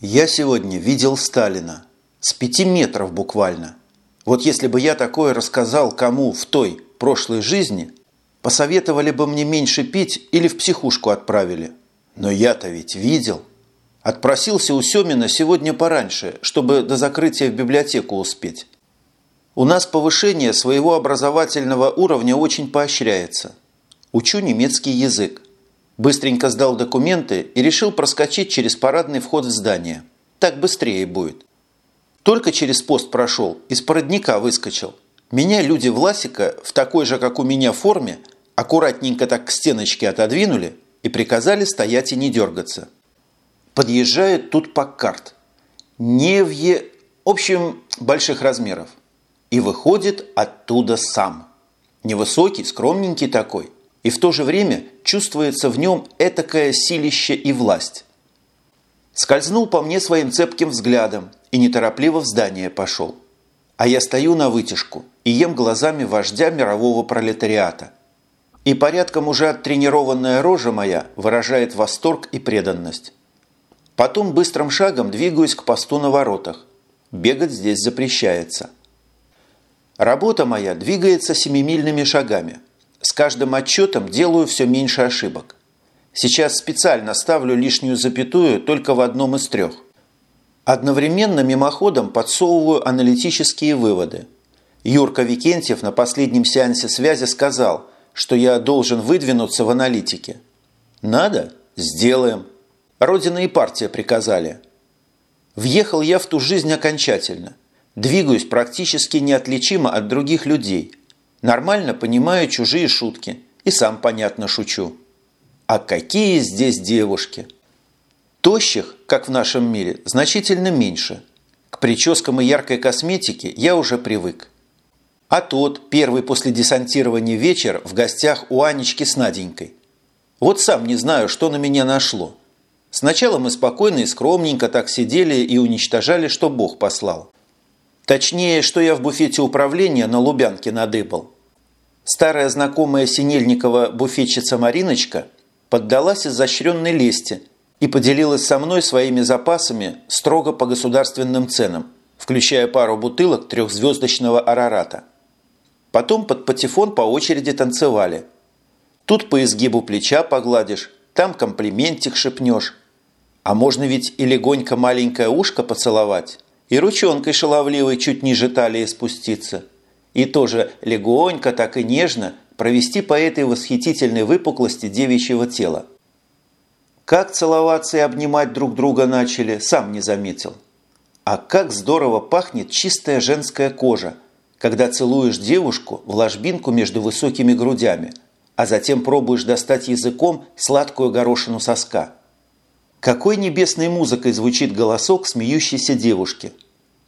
Я сегодня видел Сталина. С пяти метров буквально. Вот если бы я такое рассказал кому в той прошлой жизни, посоветовали бы мне меньше пить или в психушку отправили. Но я-то ведь видел. Отпросился у Семина сегодня пораньше, чтобы до закрытия в библиотеку успеть. У нас повышение своего образовательного уровня очень поощряется. Учу немецкий язык. Быстренько сдал документы и решил проскочить через парадный вход в здание. Так быстрее будет. Только через пост прошел, из породника выскочил. Меня люди Власика в такой же, как у меня, форме аккуратненько так к стеночке отодвинули и приказали стоять и не дергаться. Подъезжает тут Паккарт. Невье... В общем, больших размеров. И выходит оттуда сам. Невысокий, скромненький такой. И в то же время чувствуется в нем этакое силище и власть. Скользнул по мне своим цепким взглядом и неторопливо в здание пошел. А я стою на вытяжку и ем глазами вождя мирового пролетариата. И порядком уже оттренированная рожа моя выражает восторг и преданность. Потом быстрым шагом двигаюсь к посту на воротах. Бегать здесь запрещается. Работа моя двигается семимильными шагами. С каждым отчетом делаю все меньше ошибок. Сейчас специально ставлю лишнюю запятую только в одном из трех. Одновременно мимоходом подсовываю аналитические выводы. Юрка Викентьев на последнем сеансе связи сказал, что я должен выдвинуться в аналитике. Надо? Сделаем. Родина и партия приказали. Въехал я в ту жизнь окончательно. Двигаюсь практически неотличимо от других людей. Нормально понимаю чужие шутки и сам понятно шучу. А какие здесь девушки! Тощих, как в нашем мире, значительно меньше. К прическам и яркой косметике я уже привык. А тот, первый после десантирования вечер, в гостях у Анечки с Наденькой. Вот сам не знаю, что на меня нашло. Сначала мы спокойно и скромненько так сидели и уничтожали, что Бог послал. Точнее, что я в буфете управления на Лубянке надыбал. Старая знакомая Синельникова буфетчица Мариночка поддалась изощренной лести – и поделилась со мной своими запасами строго по государственным ценам, включая пару бутылок трехзвездочного арарата. Потом под патефон по очереди танцевали. Тут по изгибу плеча погладишь, там комплиментик шепнешь. А можно ведь и легонько маленькое ушко поцеловать, и ручонкой шаловливой чуть ниже талии спуститься. И тоже легонько, так и нежно провести по этой восхитительной выпуклости девичьего тела. Как целоваться и обнимать друг друга начали, сам не заметил. А как здорово пахнет чистая женская кожа, когда целуешь девушку в ложбинку между высокими грудями, а затем пробуешь достать языком сладкую горошину соска. Какой небесной музыкой звучит голосок смеющейся девушки.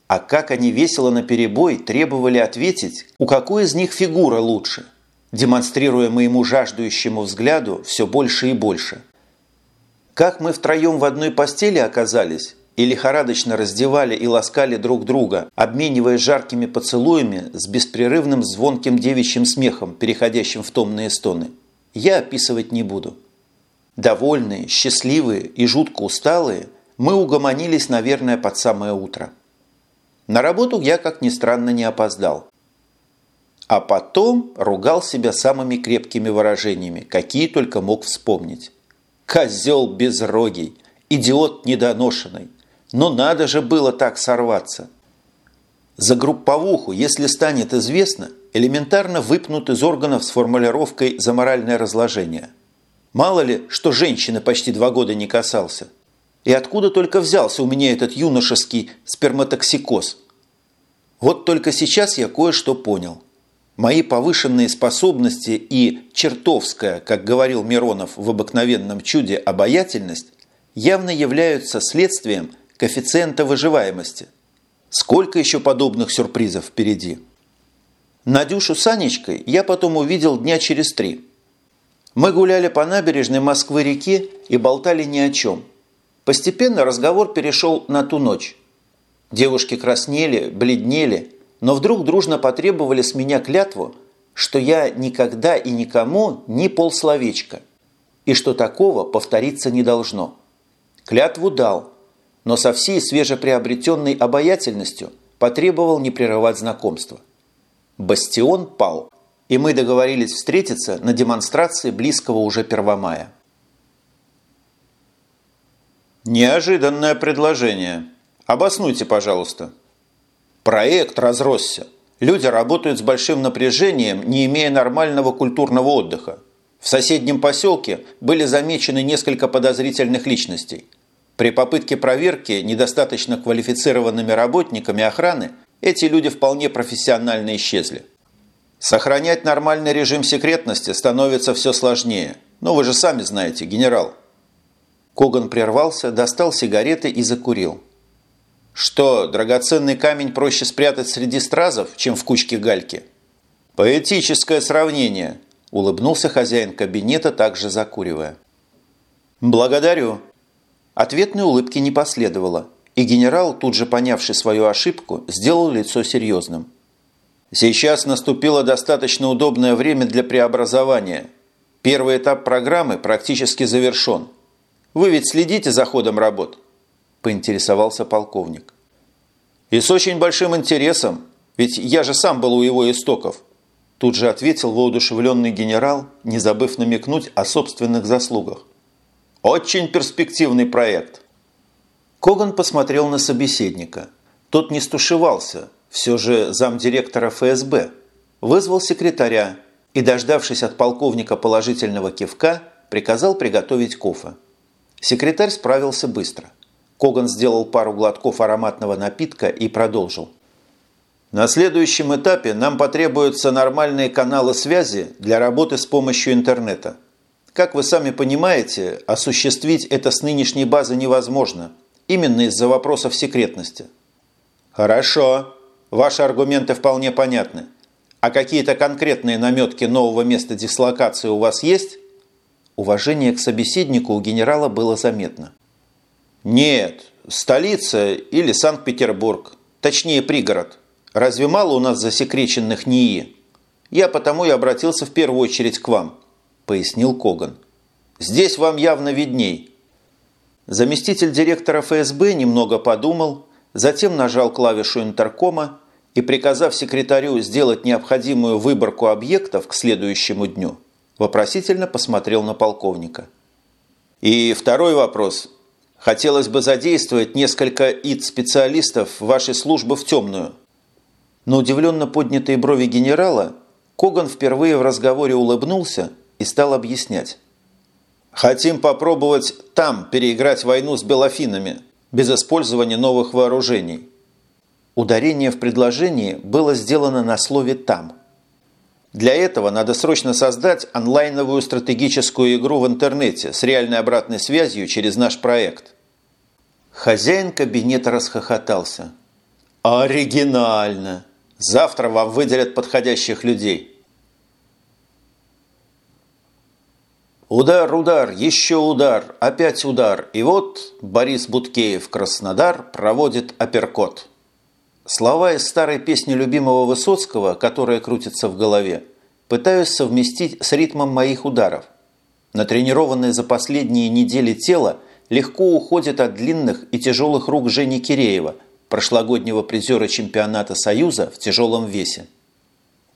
А как они весело наперебой требовали ответить, у какой из них фигура лучше, демонстрируя моему жаждущему взгляду все больше и больше – как мы втроем в одной постели оказались и лихорадочно раздевали и ласкали друг друга, обмениваясь жаркими поцелуями с беспрерывным звонким девичьим смехом, переходящим в томные стоны, я описывать не буду. Довольные, счастливые и жутко усталые, мы угомонились, наверное, под самое утро. На работу я, как ни странно, не опоздал. А потом ругал себя самыми крепкими выражениями, какие только мог вспомнить. Козел безрогий, идиот недоношенный. Но надо же было так сорваться. За групповуху, если станет известно, элементарно выпнут из органов с формулировкой «за моральное разложение». Мало ли, что женщины почти два года не касался. И откуда только взялся у меня этот юношеский сперматоксикоз? Вот только сейчас я кое-что понял – Мои повышенные способности и чертовская, как говорил Миронов в обыкновенном чуде, обаятельность явно являются следствием коэффициента выживаемости. Сколько еще подобных сюрпризов впереди? Надюшу с Анечкой я потом увидел дня через три. Мы гуляли по набережной Москвы-реки и болтали ни о чем. Постепенно разговор перешел на ту ночь. Девушки краснели, бледнели – но вдруг дружно потребовали с меня клятву, что я никогда и никому ни полсловечка, и что такого повториться не должно. Клятву дал, но со всей свежеприобретенной обаятельностью потребовал не прерывать знакомство. Бастион пал, и мы договорились встретиться на демонстрации близкого уже Первомая. Неожиданное предложение. Обоснуйте, пожалуйста. Проект разросся. Люди работают с большим напряжением, не имея нормального культурного отдыха. В соседнем поселке были замечены несколько подозрительных личностей. При попытке проверки недостаточно квалифицированными работниками охраны эти люди вполне профессионально исчезли. Сохранять нормальный режим секретности становится все сложнее. Но вы же сами знаете, генерал. Коган прервался, достал сигареты и закурил. Что, драгоценный камень проще спрятать среди стразов, чем в кучке гальки? Поэтическое сравнение, улыбнулся хозяин кабинета, также закуривая. Благодарю. Ответной улыбки не последовало, и генерал, тут же понявший свою ошибку, сделал лицо серьезным. Сейчас наступило достаточно удобное время для преобразования. Первый этап программы практически завершен. Вы ведь следите за ходом работ? – поинтересовался полковник. «И с очень большим интересом, ведь я же сам был у его истоков», тут же ответил воодушевленный генерал, не забыв намекнуть о собственных заслугах. «Очень перспективный проект». Коган посмотрел на собеседника. Тот не стушевался, все же замдиректора ФСБ, вызвал секретаря и, дождавшись от полковника положительного кивка, приказал приготовить кофе. Секретарь справился быстро – Коган сделал пару глотков ароматного напитка и продолжил. На следующем этапе нам потребуются нормальные каналы связи для работы с помощью интернета. Как вы сами понимаете, осуществить это с нынешней базы невозможно, именно из-за вопросов секретности. Хорошо, ваши аргументы вполне понятны. А какие-то конкретные наметки нового места дислокации у вас есть? Уважение к собеседнику у генерала было заметно. Нет, столица или Санкт-Петербург, точнее пригород. Разве мало у нас засекреченных НИИ? Я потому и обратился в первую очередь к вам, пояснил Коган. Здесь вам явно видней. Заместитель директора ФСБ немного подумал, затем нажал клавишу интеркома и, приказав секретарю сделать необходимую выборку объектов к следующему дню, вопросительно посмотрел на полковника. И второй вопрос – Хотелось бы задействовать несколько ИТ-специалистов вашей службы в темную. На удивленно поднятые брови генерала Коган впервые в разговоре улыбнулся и стал объяснять. «Хотим попробовать там переиграть войну с белофинами, без использования новых вооружений». Ударение в предложении было сделано на слове «там». Для этого надо срочно создать онлайновую стратегическую игру в интернете с реальной обратной связью через наш проект. Хозяин кабинета расхохотался. «Оригинально! Завтра вам выделят подходящих людей». Удар, удар, еще удар, опять удар. И вот Борис Буткеев, Краснодар, проводит апперкот. Слова из старой песни любимого Высоцкого, которая крутится в голове, пытаюсь совместить с ритмом моих ударов. Натренированное за последние недели тело легко уходит от длинных и тяжелых рук Жени Киреева, прошлогоднего призера чемпионата Союза в тяжелом весе.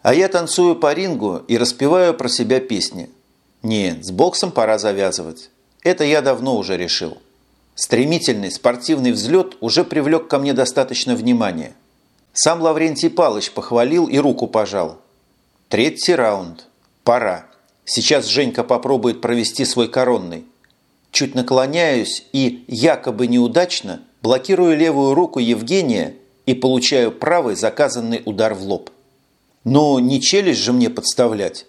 А я танцую по рингу и распеваю про себя песни. Нет, с боксом пора завязывать. Это я давно уже решил. Стремительный спортивный взлет уже привлек ко мне достаточно внимания – сам Лаврентий Палыч похвалил и руку пожал. Третий раунд. Пора. Сейчас Женька попробует провести свой коронный. Чуть наклоняюсь и, якобы неудачно, блокирую левую руку Евгения и получаю правый заказанный удар в лоб. Но не челюсть же мне подставлять.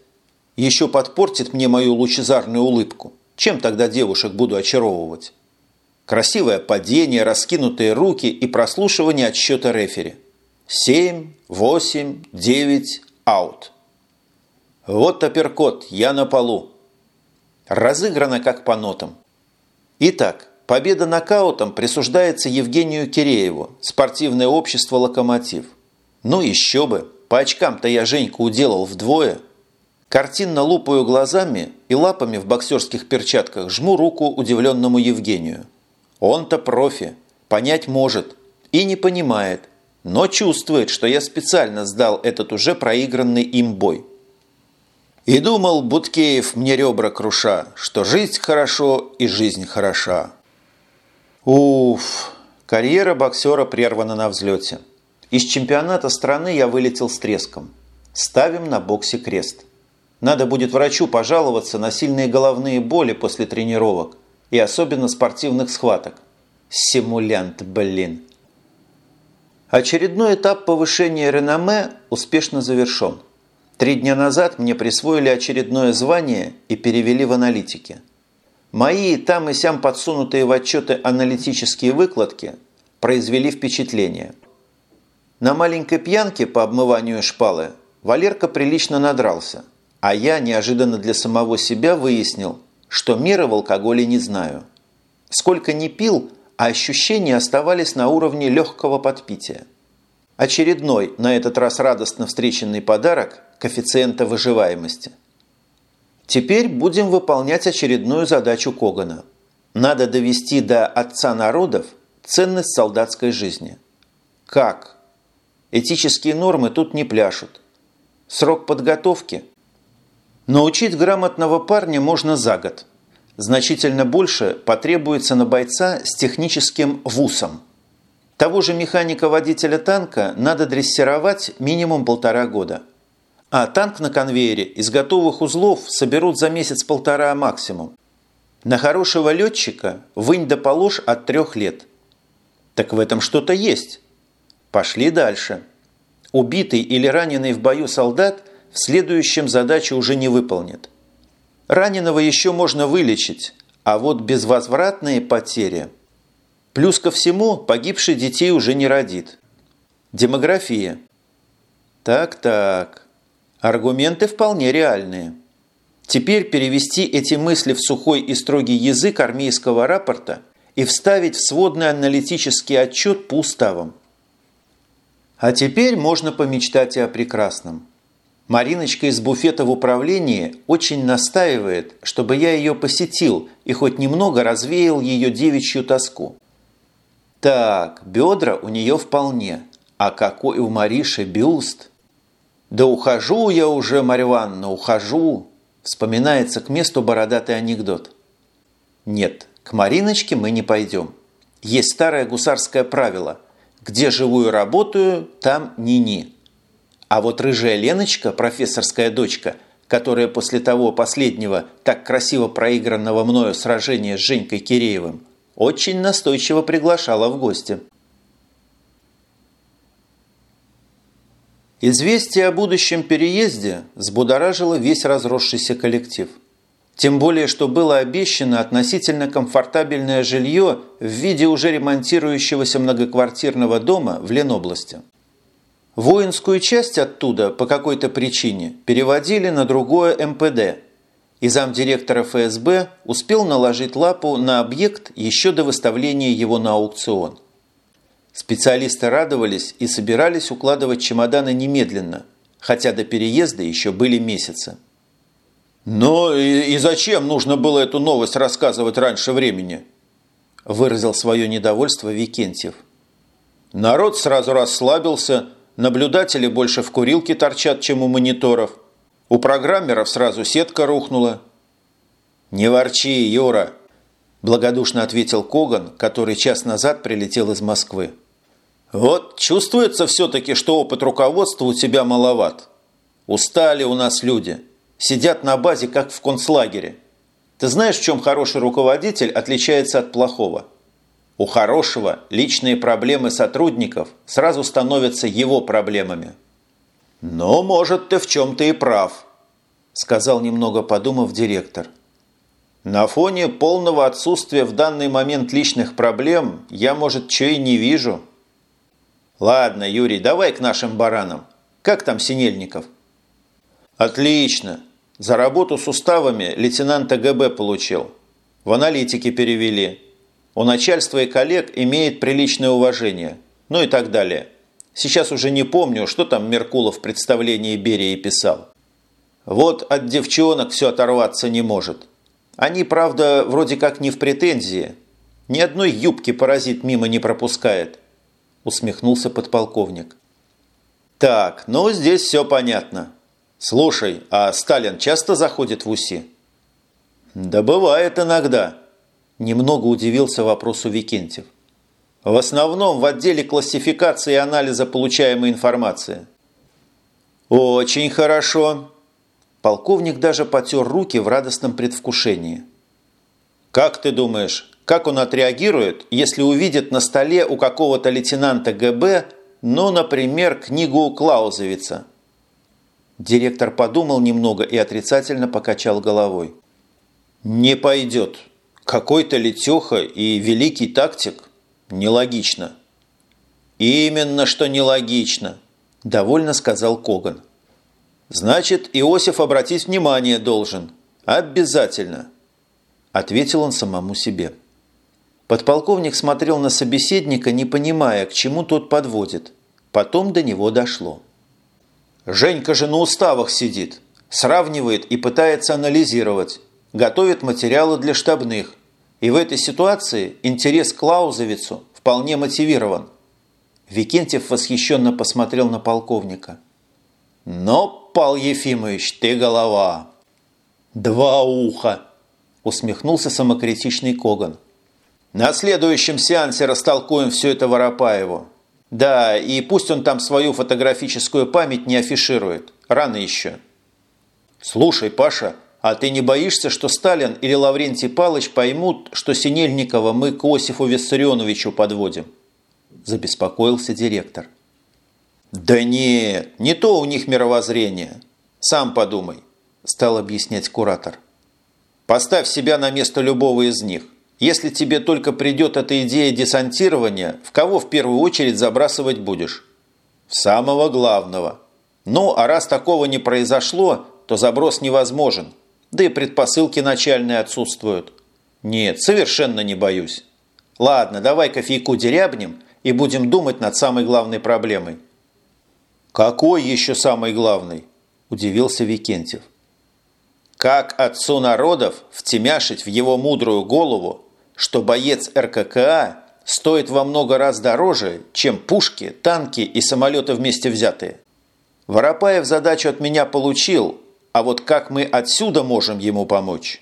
Еще подпортит мне мою лучезарную улыбку. Чем тогда девушек буду очаровывать? Красивое падение, раскинутые руки и прослушивание отсчета рефери. Семь, восемь, девять, аут. Вот апперкот, я на полу. Разыграно как по нотам. Итак, победа нокаутом присуждается Евгению Кирееву, спортивное общество «Локомотив». Ну еще бы, по очкам-то я Женьку уделал вдвое. Картинно лупаю глазами и лапами в боксерских перчатках жму руку удивленному Евгению. Он-то профи, понять может и не понимает, но чувствует, что я специально сдал этот уже проигранный им бой. И думал Буткеев мне ребра круша, что жизнь хорошо и жизнь хороша. Уф, карьера боксера прервана на взлете. Из чемпионата страны я вылетел с треском. Ставим на боксе крест. Надо будет врачу пожаловаться на сильные головные боли после тренировок и особенно спортивных схваток. Симулянт, блин. Очередной этап повышения реноме успешно завершен. Три дня назад мне присвоили очередное звание и перевели в аналитики. Мои там и сям подсунутые в отчеты аналитические выкладки произвели впечатление. На маленькой пьянке по обмыванию шпалы Валерка прилично надрался, а я неожиданно для самого себя выяснил, что меры в алкоголе не знаю. Сколько не пил, а ощущения оставались на уровне легкого подпития. Очередной, на этот раз радостно встреченный подарок коэффициента выживаемости. Теперь будем выполнять очередную задачу Когана. Надо довести до отца народов ценность солдатской жизни. Как? Этические нормы тут не пляшут. Срок подготовки? Научить грамотного парня можно за год – значительно больше потребуется на бойца с техническим вусом. Того же механика-водителя танка надо дрессировать минимум полтора года. А танк на конвейере из готовых узлов соберут за месяц-полтора максимум. На хорошего летчика вынь да положь от трех лет. Так в этом что-то есть. Пошли дальше. Убитый или раненый в бою солдат в следующем задачу уже не выполнит. Раненого еще можно вылечить, а вот безвозвратные потери. Плюс ко всему, погибший детей уже не родит. Демография. Так-так. Аргументы вполне реальные. Теперь перевести эти мысли в сухой и строгий язык армейского рапорта и вставить в сводный аналитический отчет по уставам. А теперь можно помечтать и о прекрасном. Мариночка из буфета в управлении очень настаивает, чтобы я ее посетил и хоть немного развеял ее девичью тоску. Так, бедра у нее вполне, а какой у Мариши бюст. Да ухожу я уже, Марья ухожу, вспоминается к месту бородатый анекдот. Нет, к Мариночке мы не пойдем. Есть старое гусарское правило – где живую работаю, там ни-ни. А вот рыжая Леночка, профессорская дочка, которая после того последнего так красиво проигранного мною сражения с Женькой Киреевым, очень настойчиво приглашала в гости. Известие о будущем переезде взбудоражило весь разросшийся коллектив. Тем более, что было обещано относительно комфортабельное жилье в виде уже ремонтирующегося многоквартирного дома в Ленобласти. Воинскую часть оттуда по какой-то причине переводили на другое МПД, и замдиректора ФСБ успел наложить лапу на объект еще до выставления его на аукцион. Специалисты радовались и собирались укладывать чемоданы немедленно, хотя до переезда еще были месяцы. «Но и, и зачем нужно было эту новость рассказывать раньше времени?» выразил свое недовольство Викентьев. Народ сразу расслабился, Наблюдатели больше в курилке торчат, чем у мониторов. У программеров сразу сетка рухнула. «Не ворчи, Юра!» – благодушно ответил Коган, который час назад прилетел из Москвы. «Вот чувствуется все-таки, что опыт руководства у тебя маловат. Устали у нас люди. Сидят на базе, как в концлагере. Ты знаешь, в чем хороший руководитель отличается от плохого?» У хорошего личные проблемы сотрудников сразу становятся его проблемами. «Но, может, ты в чем-то и прав», – сказал немного подумав директор. «На фоне полного отсутствия в данный момент личных проблем я, может, что и не вижу». «Ладно, Юрий, давай к нашим баранам. Как там Синельников?» «Отлично. За работу с уставами лейтенанта ГБ получил. В аналитике перевели». У начальства и коллег имеет приличное уважение, ну и так далее. Сейчас уже не помню, что там Меркулов в представлении Берии писал. Вот от девчонок все оторваться не может. Они, правда, вроде как не в претензии, Ни одной юбки паразит мимо не пропускает», – усмехнулся подполковник. «Так, ну здесь все понятно. Слушай, а Сталин часто заходит в УСИ?» «Да бывает иногда», – немного удивился вопросу Викентьев. «В основном в отделе классификации и анализа получаемой информации». «Очень хорошо». Полковник даже потер руки в радостном предвкушении. «Как ты думаешь, как он отреагирует, если увидит на столе у какого-то лейтенанта ГБ, ну, например, книгу Клаузевица?» Директор подумал немного и отрицательно покачал головой. «Не пойдет. Какой-то Летеха и великий тактик. Нелогично». «Именно что нелогично», – довольно сказал Коган. «Значит, Иосиф обратить внимание должен. Обязательно», – ответил он самому себе. Подполковник смотрел на собеседника, не понимая, к чему тот подводит. Потом до него дошло. «Женька же на уставах сидит, сравнивает и пытается анализировать, готовит материалы для штабных. И в этой ситуации интерес к Клаузовицу вполне мотивирован». Викентьев восхищенно посмотрел на полковника. «Но, Пал Ефимович, ты голова!» «Два уха!» – усмехнулся самокритичный Коган. На следующем сеансе растолкуем все это Воропаеву. Да, и пусть он там свою фотографическую память не афиширует. Рано еще. Слушай, Паша, а ты не боишься, что Сталин или Лаврентий Палыч поймут, что Синельникова мы к Осифу Виссарионовичу подводим? Забеспокоился директор. Да нет, не то у них мировоззрение. Сам подумай, стал объяснять куратор. Поставь себя на место любого из них. Если тебе только придет эта идея десантирования, в кого в первую очередь забрасывать будешь? В самого главного. Ну, а раз такого не произошло, то заброс невозможен. Да и предпосылки начальные отсутствуют. Нет, совершенно не боюсь. Ладно, давай кофейку дерябнем и будем думать над самой главной проблемой. Какой еще самый главный? Удивился Викентьев. Как отцу народов втемяшить в его мудрую голову что боец РККА стоит во много раз дороже, чем пушки, танки и самолеты вместе взятые. Воропаев задачу от меня получил, а вот как мы отсюда можем ему помочь?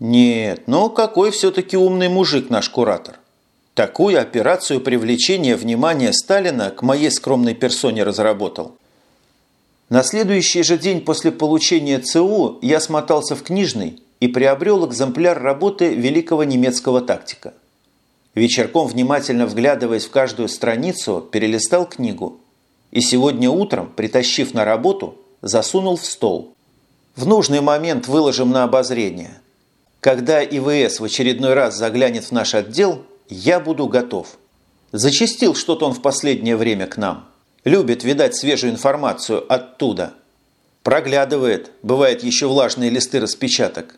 Нет, ну какой все-таки умный мужик наш куратор. Такую операцию привлечения внимания Сталина к моей скромной персоне разработал. На следующий же день после получения ЦУ я смотался в книжный и приобрел экземпляр работы великого немецкого тактика. Вечерком, внимательно вглядываясь в каждую страницу, перелистал книгу и сегодня утром, притащив на работу, засунул в стол. В нужный момент выложим на обозрение. Когда ИВС в очередной раз заглянет в наш отдел, я буду готов. Зачистил что-то он в последнее время к нам. Любит видать свежую информацию оттуда. Проглядывает, бывает еще влажные листы распечаток.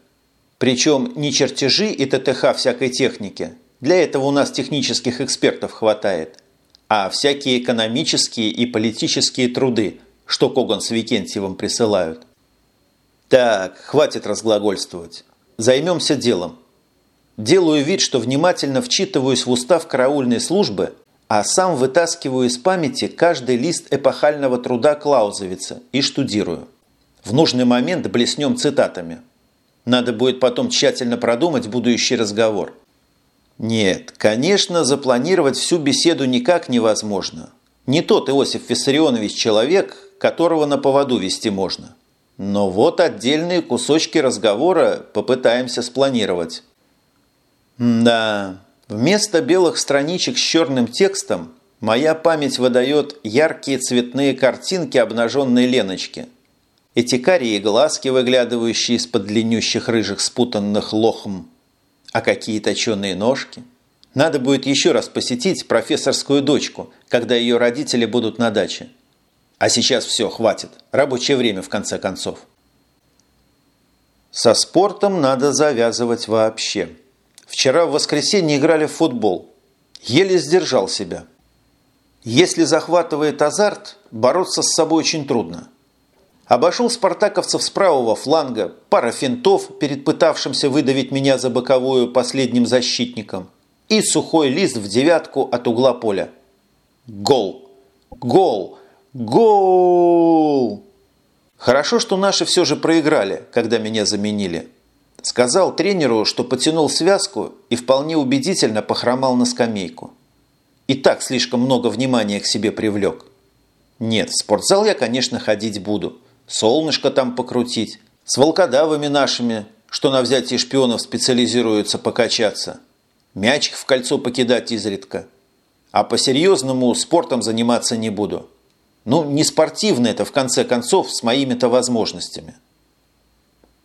Причем не чертежи и ТТХ всякой техники, для этого у нас технических экспертов хватает, а всякие экономические и политические труды, что Коган с Викентьевым присылают. Так, хватит разглагольствовать. Займемся делом. Делаю вид, что внимательно вчитываюсь в устав караульной службы, а сам вытаскиваю из памяти каждый лист эпохального труда Клаузовица и штудирую. В нужный момент блеснем цитатами – надо будет потом тщательно продумать будущий разговор. Нет, конечно, запланировать всю беседу никак невозможно. Не тот Иосиф Виссарионович человек, которого на поводу вести можно. Но вот отдельные кусочки разговора попытаемся спланировать. Да, вместо белых страничек с черным текстом моя память выдает яркие цветные картинки обнаженной Леночки – эти карие глазки, выглядывающие из-под длиннющих рыжих спутанных лохм. А какие точеные ножки. Надо будет еще раз посетить профессорскую дочку, когда ее родители будут на даче. А сейчас все, хватит. Рабочее время, в конце концов. Со спортом надо завязывать вообще. Вчера в воскресенье играли в футбол. Еле сдержал себя. Если захватывает азарт, бороться с собой очень трудно. Обошел спартаковцев с правого фланга, пара финтов перед пытавшимся выдавить меня за боковую последним защитником и сухой лист в девятку от угла поля. Гол! Гол! Гол! Хорошо, что наши все же проиграли, когда меня заменили. Сказал тренеру, что потянул связку и вполне убедительно похромал на скамейку. И так слишком много внимания к себе привлек. Нет, в спортзал я, конечно, ходить буду. Солнышко там покрутить. С волкодавами нашими, что на взятие шпионов специализируются, покачаться. Мячик в кольцо покидать изредка. А по-серьезному спортом заниматься не буду. Ну, не спортивно это, в конце концов, с моими-то возможностями.